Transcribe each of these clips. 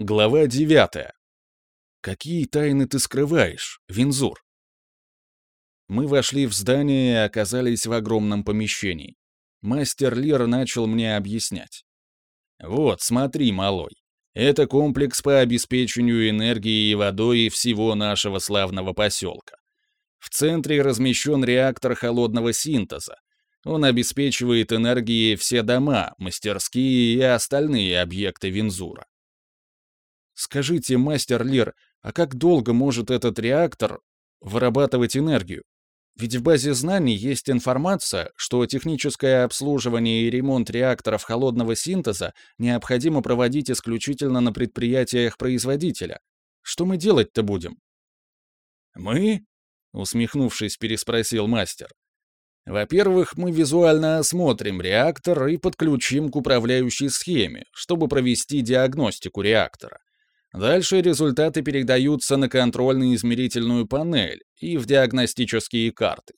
Глава 9. Какие тайны ты скрываешь, Винзур? Мы вошли в здание и оказались в огромном помещении. Мастер Лир начал мне объяснять. Вот, смотри, малой. Это комплекс по обеспечению энергией и водой всего нашего славного поселка. В центре размещен реактор холодного синтеза. Он обеспечивает энергией все дома, мастерские и остальные объекты Винзура. Скажите, мастер Лир, а как долго может этот реактор вырабатывать энергию? Ведь в базе знаний есть информация, что техническое обслуживание и ремонт реакторов холодного синтеза необходимо проводить исключительно на предприятиях производителя. Что мы делать-то будем? Мы? усмехнувшись, переспросил мастер. Во-первых, мы визуально осмотрим реактор и подключим к управляющей схеме, чтобы провести диагностику реактора. Дальше результаты передаются на контрольно-измерительную панель и в диагностические карты.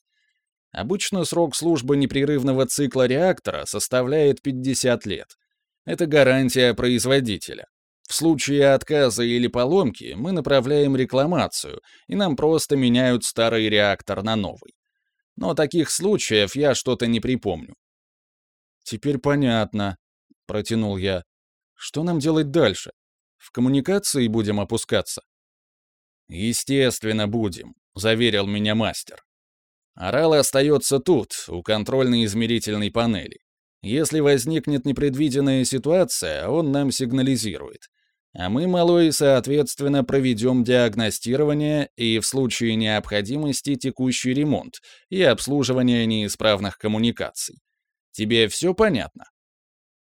Обычно срок службы непрерывного цикла реактора составляет 50 лет. Это гарантия производителя. В случае отказа или поломки мы направляем рекламацию, и нам просто меняют старый реактор на новый. Но таких случаев я что-то не припомню. «Теперь понятно», — протянул я. «Что нам делать дальше?» В коммуникации будем опускаться?» «Естественно, будем», — заверил меня мастер. «Орал остается тут, у контрольно-измерительной панели. Если возникнет непредвиденная ситуация, он нам сигнализирует. А мы, малой, соответственно, проведем диагностирование и в случае необходимости текущий ремонт и обслуживание неисправных коммуникаций. Тебе все понятно?»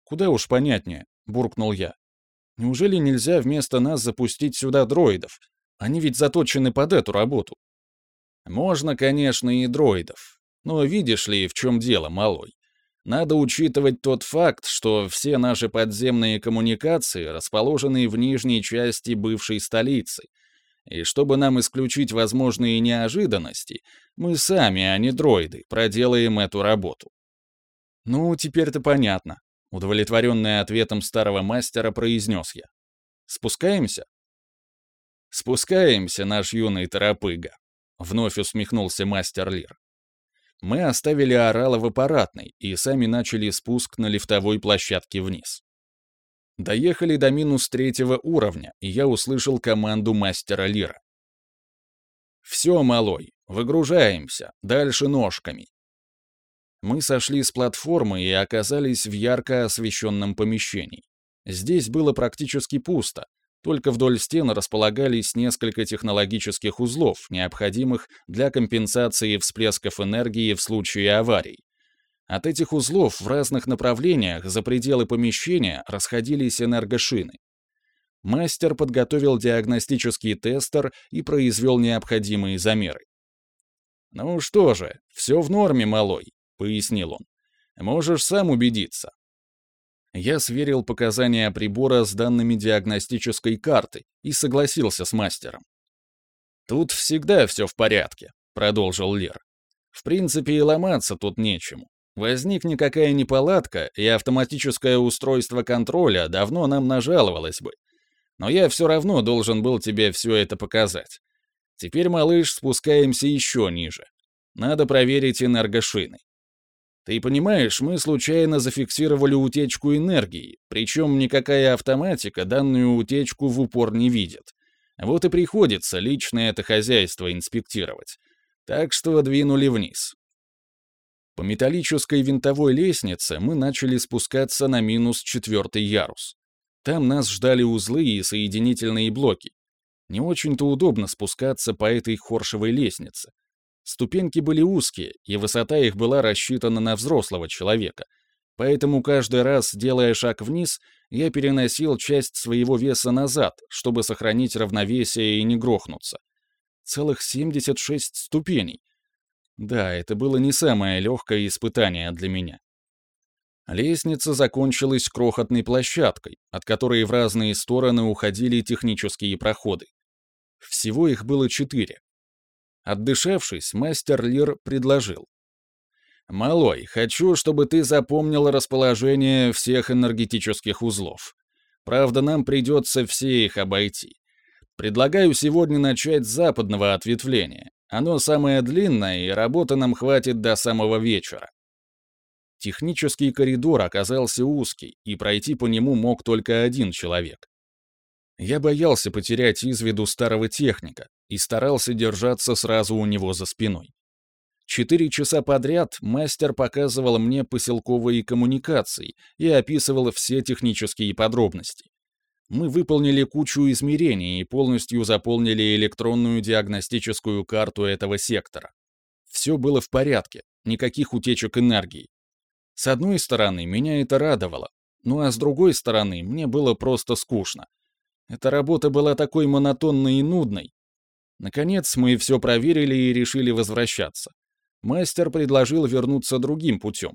«Куда уж понятнее», — буркнул я. Неужели нельзя вместо нас запустить сюда дроидов? Они ведь заточены под эту работу. Можно, конечно, и дроидов. Но видишь ли, в чем дело, малой? Надо учитывать тот факт, что все наши подземные коммуникации расположены в нижней части бывшей столицы. И чтобы нам исключить возможные неожиданности, мы сами, а не дроиды, проделаем эту работу. Ну, теперь-то понятно. Удовлетворенный ответом старого мастера, произнес я. «Спускаемся?» «Спускаемся, наш юный торопыга», — вновь усмехнулся мастер Лир. Мы оставили орала в аппаратной и сами начали спуск на лифтовой площадке вниз. Доехали до минус третьего уровня, и я услышал команду мастера Лира. «Все, малой, выгружаемся, дальше ножками. Мы сошли с платформы и оказались в ярко освещенном помещении. Здесь было практически пусто, только вдоль стен располагались несколько технологических узлов, необходимых для компенсации всплесков энергии в случае аварий. От этих узлов в разных направлениях за пределы помещения расходились энергошины. Мастер подготовил диагностический тестер и произвел необходимые замеры. «Ну что же, все в норме, малой пояснил он. «Можешь сам убедиться». Я сверил показания прибора с данными диагностической карты и согласился с мастером. «Тут всегда все в порядке», — продолжил Лер. «В принципе, и ломаться тут нечему. Возник никакая неполадка, и автоматическое устройство контроля давно нам нажаловалось бы. Но я все равно должен был тебе все это показать. Теперь, малыш, спускаемся еще ниже. Надо проверить энергошины. Ты понимаешь, мы случайно зафиксировали утечку энергии, причем никакая автоматика данную утечку в упор не видит. Вот и приходится лично это хозяйство инспектировать. Так что двинули вниз. По металлической винтовой лестнице мы начали спускаться на минус четвертый ярус. Там нас ждали узлы и соединительные блоки. Не очень-то удобно спускаться по этой хоршевой лестнице. Ступеньки были узкие, и высота их была рассчитана на взрослого человека. Поэтому каждый раз, делая шаг вниз, я переносил часть своего веса назад, чтобы сохранить равновесие и не грохнуться. Целых 76 ступеней. Да, это было не самое легкое испытание для меня. Лестница закончилась крохотной площадкой, от которой в разные стороны уходили технические проходы. Всего их было четыре. Отдышавшись, мастер Лир предложил. «Малой, хочу, чтобы ты запомнил расположение всех энергетических узлов. Правда, нам придется все их обойти. Предлагаю сегодня начать с западного ответвления. Оно самое длинное, и работы нам хватит до самого вечера. Технический коридор оказался узкий, и пройти по нему мог только один человек. Я боялся потерять из виду старого техника и старался держаться сразу у него за спиной. Четыре часа подряд мастер показывал мне поселковые коммуникации и описывал все технические подробности. Мы выполнили кучу измерений и полностью заполнили электронную диагностическую карту этого сектора. Все было в порядке, никаких утечек энергии. С одной стороны, меня это радовало, ну а с другой стороны, мне было просто скучно. Эта работа была такой монотонной и нудной. Наконец, мы все проверили и решили возвращаться мастер предложил вернуться другим путем.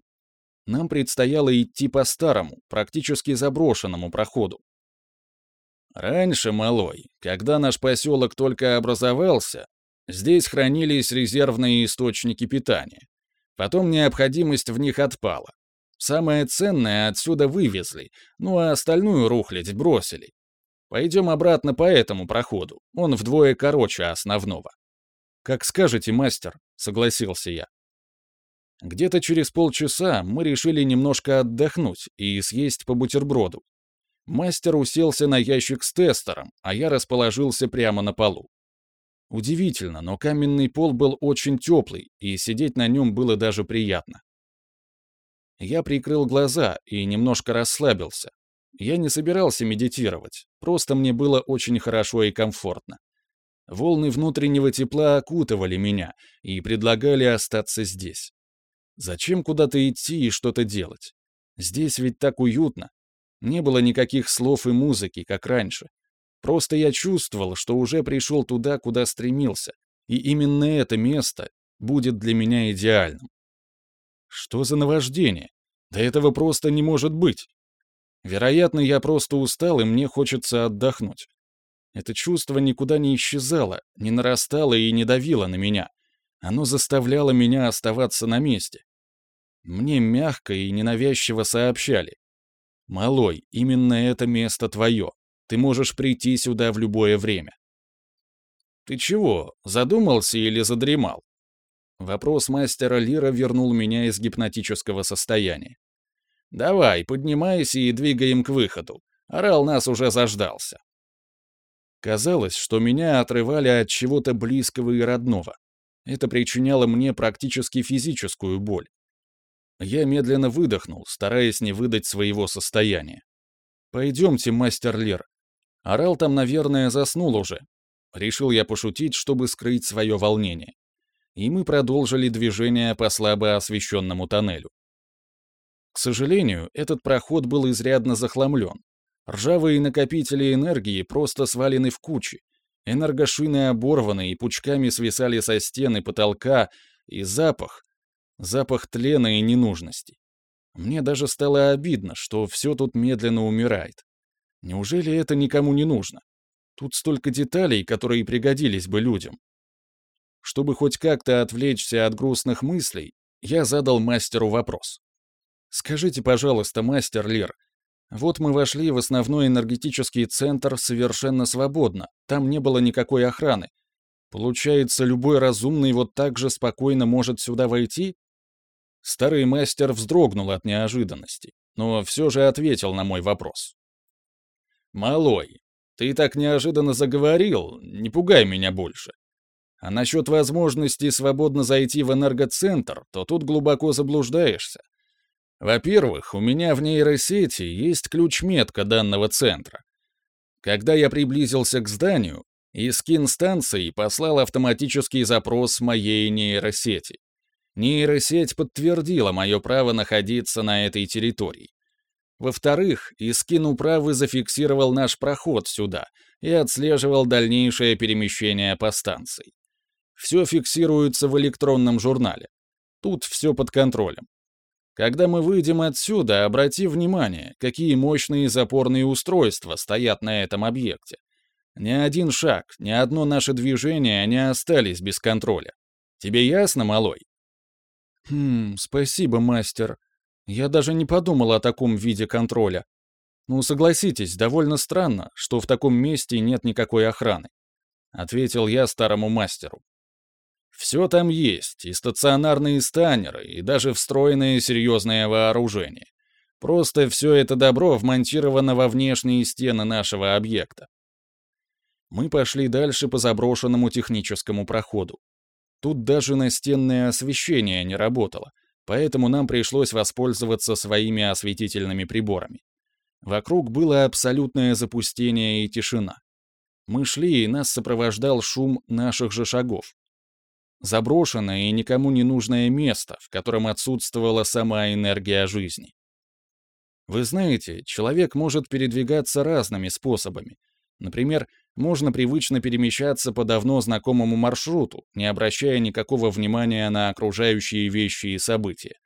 Нам предстояло идти по старому, практически заброшенному проходу. Раньше, малой, когда наш поселок только образовался, здесь хранились резервные источники питания. Потом необходимость в них отпала. Самое ценное отсюда вывезли, ну а остальную рухлядь бросили. Пойдем обратно по этому проходу, он вдвое короче основного. «Как скажете, мастер», — согласился я. Где-то через полчаса мы решили немножко отдохнуть и съесть по бутерброду. Мастер уселся на ящик с тестером, а я расположился прямо на полу. Удивительно, но каменный пол был очень теплый, и сидеть на нем было даже приятно. Я прикрыл глаза и немножко расслабился. Я не собирался медитировать, просто мне было очень хорошо и комфортно. Волны внутреннего тепла окутывали меня и предлагали остаться здесь. Зачем куда-то идти и что-то делать? Здесь ведь так уютно. Не было никаких слов и музыки, как раньше. Просто я чувствовал, что уже пришел туда, куда стремился, и именно это место будет для меня идеальным. Что за наваждение? Да этого просто не может быть. Вероятно, я просто устал, и мне хочется отдохнуть. Это чувство никуда не исчезало, не нарастало и не давило на меня. Оно заставляло меня оставаться на месте. Мне мягко и ненавязчиво сообщали. «Малой, именно это место твое. Ты можешь прийти сюда в любое время». «Ты чего, задумался или задремал?» Вопрос мастера Лира вернул меня из гипнотического состояния. «Давай, поднимайся и двигаем к выходу. Орал нас уже заждался». Казалось, что меня отрывали от чего-то близкого и родного. Это причиняло мне практически физическую боль. Я медленно выдохнул, стараясь не выдать своего состояния. «Пойдемте, мастер Лер». Орал там, наверное, заснул уже. Решил я пошутить, чтобы скрыть свое волнение. И мы продолжили движение по слабо освещенному тоннелю. К сожалению, этот проход был изрядно захламлен, Ржавые накопители энергии просто свалены в кучи. Энергошины оборваны и пучками свисали со стены потолка, и запах, запах тлена и ненужности. Мне даже стало обидно, что все тут медленно умирает. Неужели это никому не нужно? Тут столько деталей, которые пригодились бы людям. Чтобы хоть как-то отвлечься от грустных мыслей, я задал мастеру вопрос. «Скажите, пожалуйста, мастер Лир, вот мы вошли в основной энергетический центр совершенно свободно, там не было никакой охраны. Получается, любой разумный вот так же спокойно может сюда войти? Старый мастер вздрогнул от неожиданности, но все же ответил на мой вопрос. «Малой, ты так неожиданно заговорил, не пугай меня больше. А насчет возможности свободно зайти в энергоцентр, то тут глубоко заблуждаешься. Во-первых, у меня в нейросети есть ключ-метка данного центра. Когда я приблизился к зданию, Искин станции послал автоматический запрос моей нейросети. Нейросеть подтвердила мое право находиться на этой территории. Во-вторых, Искин управы зафиксировал наш проход сюда и отслеживал дальнейшее перемещение по станции. Все фиксируется в электронном журнале. Тут все под контролем. Когда мы выйдем отсюда, обрати внимание, какие мощные запорные устройства стоят на этом объекте. Ни один шаг, ни одно наше движение не остались без контроля. Тебе ясно, малой? Хм, спасибо, мастер. Я даже не подумал о таком виде контроля. Ну, согласитесь, довольно странно, что в таком месте нет никакой охраны. Ответил я старому мастеру. Все там есть, и стационарные станеры, и даже встроенное серьезное вооружение. Просто все это добро вмонтировано во внешние стены нашего объекта. Мы пошли дальше по заброшенному техническому проходу. Тут даже настенное освещение не работало, поэтому нам пришлось воспользоваться своими осветительными приборами. Вокруг было абсолютное запустение и тишина. Мы шли, и нас сопровождал шум наших же шагов. Заброшенное и никому не нужное место, в котором отсутствовала сама энергия жизни. Вы знаете, человек может передвигаться разными способами. Например, можно привычно перемещаться по давно знакомому маршруту, не обращая никакого внимания на окружающие вещи и события.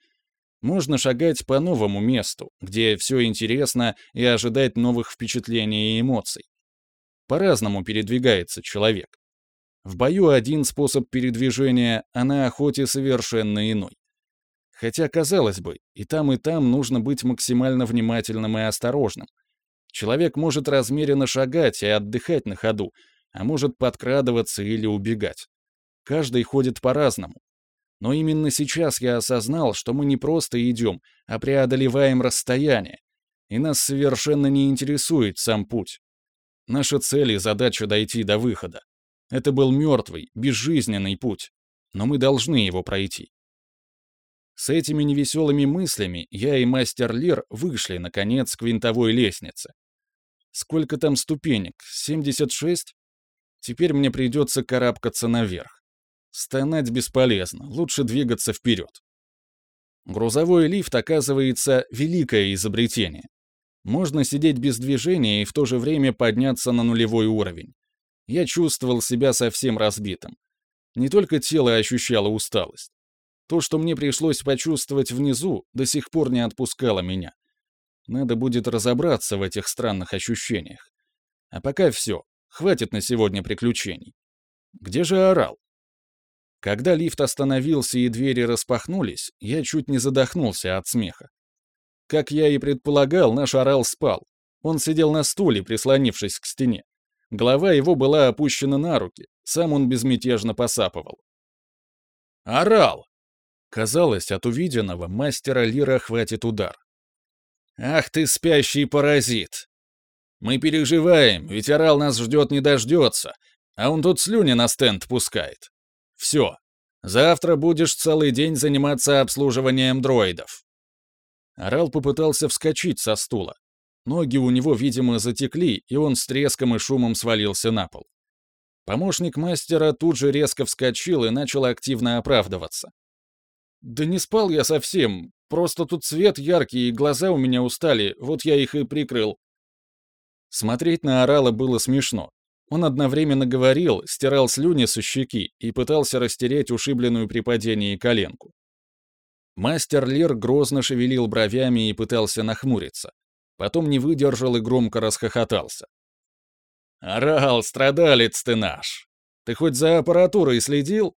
Можно шагать по новому месту, где все интересно, и ожидать новых впечатлений и эмоций. По-разному передвигается человек. В бою один способ передвижения, а на охоте совершенно иной. Хотя, казалось бы, и там, и там нужно быть максимально внимательным и осторожным. Человек может размеренно шагать и отдыхать на ходу, а может подкрадываться или убегать. Каждый ходит по-разному. Но именно сейчас я осознал, что мы не просто идем, а преодолеваем расстояние, и нас совершенно не интересует сам путь. Наша цель и задача дойти до выхода. Это был мертвый, безжизненный путь, но мы должны его пройти. С этими невеселыми мыслями я и мастер Лир вышли, наконец, к винтовой лестнице. Сколько там ступенек? 76? Теперь мне придется карабкаться наверх. Стонать бесполезно, лучше двигаться вперед. Грузовой лифт, оказывается, великое изобретение. Можно сидеть без движения и в то же время подняться на нулевой уровень. Я чувствовал себя совсем разбитым. Не только тело ощущало усталость. То, что мне пришлось почувствовать внизу, до сих пор не отпускало меня. Надо будет разобраться в этих странных ощущениях. А пока все, хватит на сегодня приключений. Где же орал? Когда лифт остановился и двери распахнулись, я чуть не задохнулся от смеха. Как я и предполагал, наш орал спал. Он сидел на стуле, прислонившись к стене. Голова его была опущена на руки, сам он безмятежно посапывал. «Орал!» Казалось, от увиденного мастера Лира хватит удар. «Ах ты, спящий паразит! Мы переживаем, ведь орал нас ждет не дождется, а он тут слюни на стенд пускает. Все, завтра будешь целый день заниматься обслуживанием дроидов». Орал попытался вскочить со стула, Ноги у него, видимо, затекли, и он с треском и шумом свалился на пол. Помощник мастера тут же резко вскочил и начал активно оправдываться. «Да не спал я совсем, просто тут свет яркий, и глаза у меня устали, вот я их и прикрыл». Смотреть на орала было смешно. Он одновременно говорил, стирал слюни со щеки и пытался растереть ушибленную при падении коленку. Мастер Лир грозно шевелил бровями и пытался нахмуриться. Потом не выдержал и громко расхохотался. «Орал, страдалец ты наш! Ты хоть за аппаратурой следил?»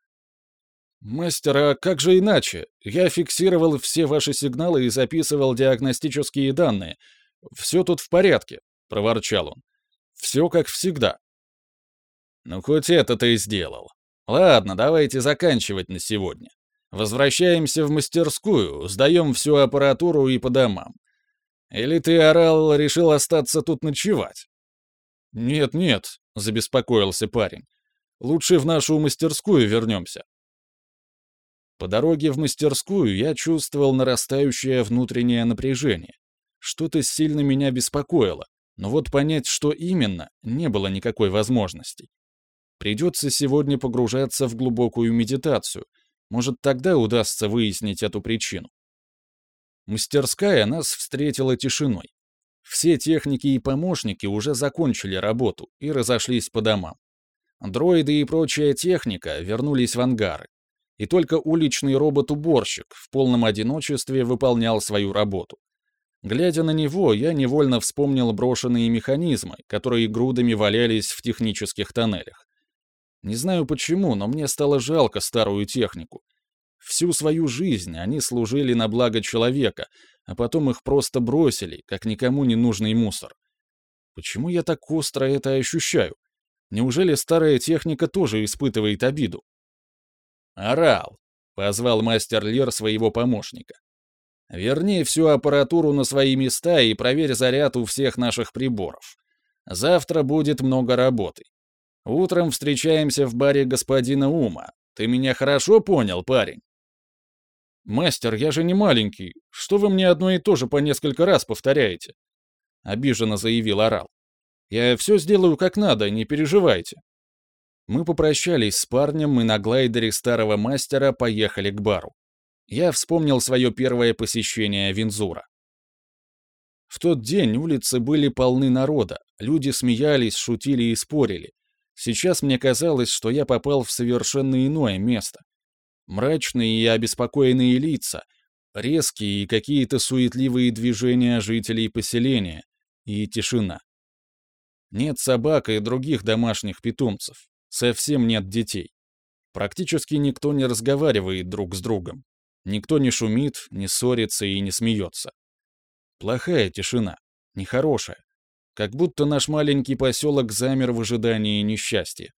«Мастер, а как же иначе? Я фиксировал все ваши сигналы и записывал диагностические данные. Все тут в порядке», — проворчал он. «Все как всегда». «Ну, хоть это ты и сделал. Ладно, давайте заканчивать на сегодня. Возвращаемся в мастерскую, сдаем всю аппаратуру и по домам. Или ты, орал, решил остаться тут ночевать?» «Нет-нет», — забеспокоился парень. «Лучше в нашу мастерскую вернемся». По дороге в мастерскую я чувствовал нарастающее внутреннее напряжение. Что-то сильно меня беспокоило, но вот понять, что именно, не было никакой возможности. Придется сегодня погружаться в глубокую медитацию. Может, тогда удастся выяснить эту причину. Мастерская нас встретила тишиной. Все техники и помощники уже закончили работу и разошлись по домам. Дроиды и прочая техника вернулись в ангары. И только уличный робот-уборщик в полном одиночестве выполнял свою работу. Глядя на него, я невольно вспомнил брошенные механизмы, которые грудами валялись в технических тоннелях. Не знаю почему, но мне стало жалко старую технику, Всю свою жизнь они служили на благо человека, а потом их просто бросили, как никому не нужный мусор. Почему я так остро это ощущаю? Неужели старая техника тоже испытывает обиду? «Орал», — позвал мастер Лер своего помощника. «Верни всю аппаратуру на свои места и проверь заряд у всех наших приборов. Завтра будет много работы. Утром встречаемся в баре господина Ума. Ты меня хорошо понял, парень?» «Мастер, я же не маленький. Что вы мне одно и то же по несколько раз повторяете?» Обиженно заявил Орал. «Я все сделаю как надо, не переживайте». Мы попрощались с парнем и на глайдере старого мастера поехали к бару. Я вспомнил свое первое посещение Винзура. В тот день улицы были полны народа, люди смеялись, шутили и спорили. Сейчас мне казалось, что я попал в совершенно иное место. Мрачные и обеспокоенные лица, резкие и какие-то суетливые движения жителей поселения и тишина. Нет собак и других домашних питомцев. Совсем нет детей. Практически никто не разговаривает друг с другом. Никто не шумит, не ссорится и не смеется. Плохая тишина, нехорошая. Как будто наш маленький поселок замер в ожидании несчастья.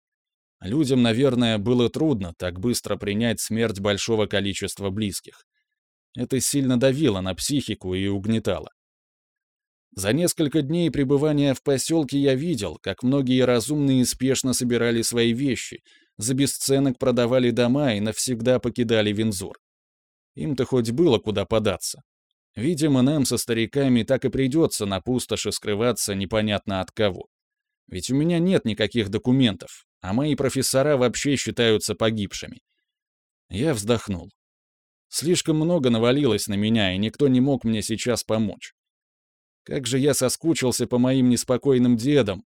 Людям, наверное, было трудно так быстро принять смерть большого количества близких. Это сильно давило на психику и угнетало. За несколько дней пребывания в поселке я видел, как многие разумные спешно собирали свои вещи, за бесценок продавали дома и навсегда покидали Винзур. Им-то хоть было куда податься. Видимо, нам со стариками так и придется на пустоши скрываться непонятно от кого. Ведь у меня нет никаких документов, а мои профессора вообще считаются погибшими. Я вздохнул. Слишком много навалилось на меня, и никто не мог мне сейчас помочь. Как же я соскучился по моим неспокойным дедам.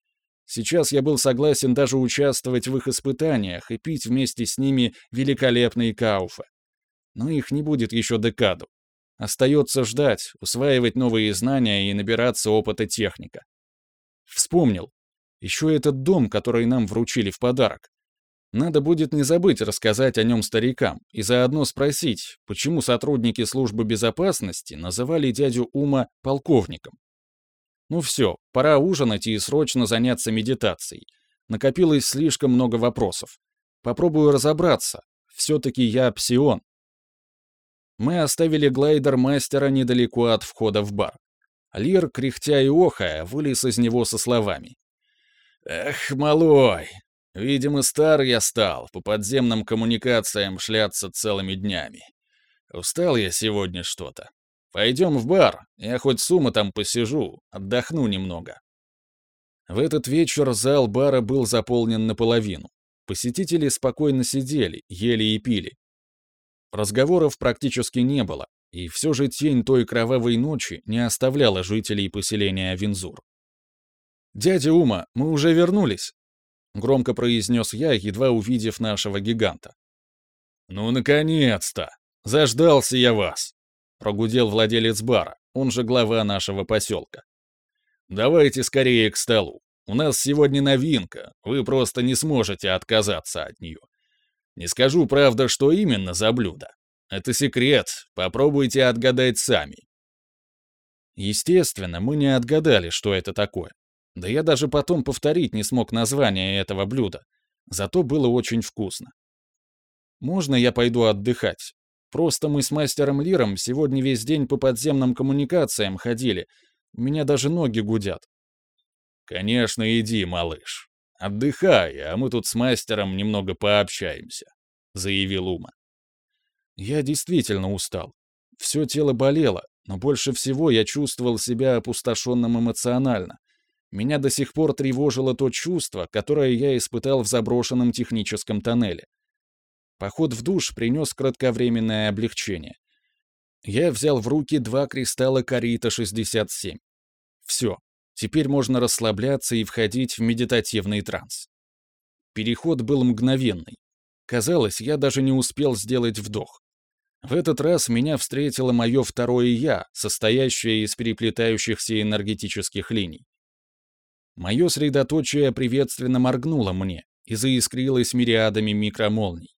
Сейчас я был согласен даже участвовать в их испытаниях и пить вместе с ними великолепные кауфы. Но их не будет еще декаду. Остается ждать, усваивать новые знания и набираться опыта техника. Вспомнил. Еще этот дом, который нам вручили в подарок. Надо будет не забыть рассказать о нем старикам и заодно спросить, почему сотрудники службы безопасности называли дядю Ума полковником. Ну все, пора ужинать и срочно заняться медитацией. Накопилось слишком много вопросов. Попробую разобраться. Все-таки я псион. Мы оставили глайдер мастера недалеко от входа в бар. Лир, кряхтя и охая, вылез из него со словами. «Эх, малой, видимо, стар я стал, по подземным коммуникациям шляться целыми днями. Устал я сегодня что-то. Пойдем в бар, я хоть с ума там посижу, отдохну немного». В этот вечер зал бара был заполнен наполовину. Посетители спокойно сидели, ели и пили. Разговоров практически не было, и все же тень той кровавой ночи не оставляла жителей поселения Винзур. «Дядя Ума, мы уже вернулись», — громко произнес я, едва увидев нашего гиганта. «Ну, наконец-то! Заждался я вас!» — прогудел владелец бара, он же глава нашего поселка. «Давайте скорее к столу. У нас сегодня новинка, вы просто не сможете отказаться от нее. Не скажу, правда, что именно за блюдо. Это секрет, попробуйте отгадать сами». Естественно, мы не отгадали, что это такое. Да я даже потом повторить не смог название этого блюда. Зато было очень вкусно. Можно я пойду отдыхать? Просто мы с мастером Лиром сегодня весь день по подземным коммуникациям ходили. У меня даже ноги гудят. Конечно, иди, малыш. Отдыхай, а мы тут с мастером немного пообщаемся, заявил Ума. Я действительно устал. Все тело болело, но больше всего я чувствовал себя опустошенным эмоционально. Меня до сих пор тревожило то чувство, которое я испытал в заброшенном техническом тоннеле. Поход в душ принес кратковременное облегчение. Я взял в руки два кристалла Карита-67. Все, теперь можно расслабляться и входить в медитативный транс. Переход был мгновенный. Казалось, я даже не успел сделать вдох. В этот раз меня встретило мое второе «я», состоящее из переплетающихся энергетических линий. Мое средоточие приветственно моргнуло мне и заискрилось мириадами микромолний.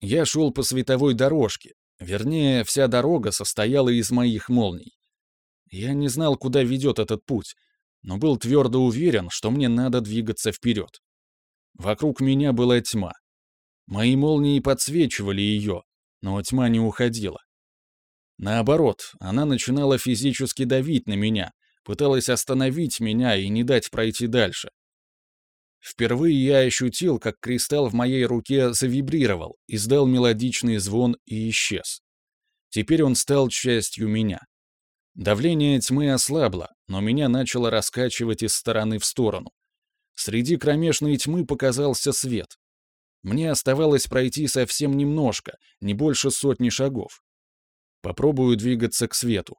Я шел по световой дорожке. Вернее, вся дорога состояла из моих молний. Я не знал, куда ведет этот путь, но был твердо уверен, что мне надо двигаться вперед. Вокруг меня была тьма. Мои молнии подсвечивали ее, но тьма не уходила. Наоборот, она начинала физически давить на меня, пыталась остановить меня и не дать пройти дальше. Впервые я ощутил, как кристалл в моей руке завибрировал, издал мелодичный звон и исчез. Теперь он стал частью меня. Давление тьмы ослабло, но меня начало раскачивать из стороны в сторону. Среди кромешной тьмы показался свет. Мне оставалось пройти совсем немножко, не больше сотни шагов. Попробую двигаться к свету.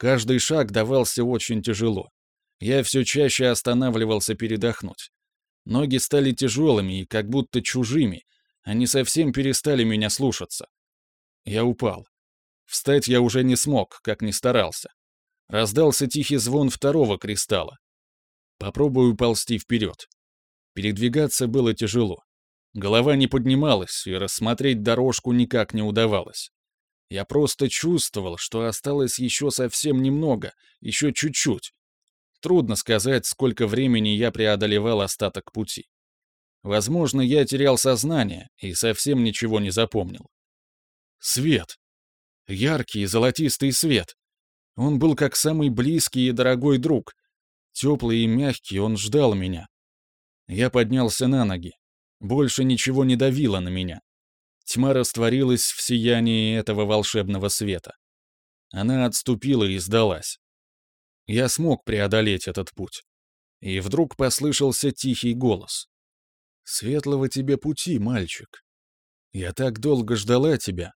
Каждый шаг давался очень тяжело. Я все чаще останавливался передохнуть. Ноги стали тяжелыми и как будто чужими. Они совсем перестали меня слушаться. Я упал. Встать я уже не смог, как ни старался. Раздался тихий звон второго кристалла. Попробую ползти вперед. Передвигаться было тяжело. Голова не поднималась, и рассмотреть дорожку никак не удавалось. Я просто чувствовал, что осталось еще совсем немного, еще чуть-чуть. Трудно сказать, сколько времени я преодолевал остаток пути. Возможно, я терял сознание и совсем ничего не запомнил. Свет. Яркий золотистый свет. Он был как самый близкий и дорогой друг. Теплый и мягкий, он ждал меня. Я поднялся на ноги. Больше ничего не давило на меня. Тьма растворилась в сиянии этого волшебного света. Она отступила и сдалась. Я смог преодолеть этот путь. И вдруг послышался тихий голос. «Светлого тебе пути, мальчик. Я так долго ждала тебя.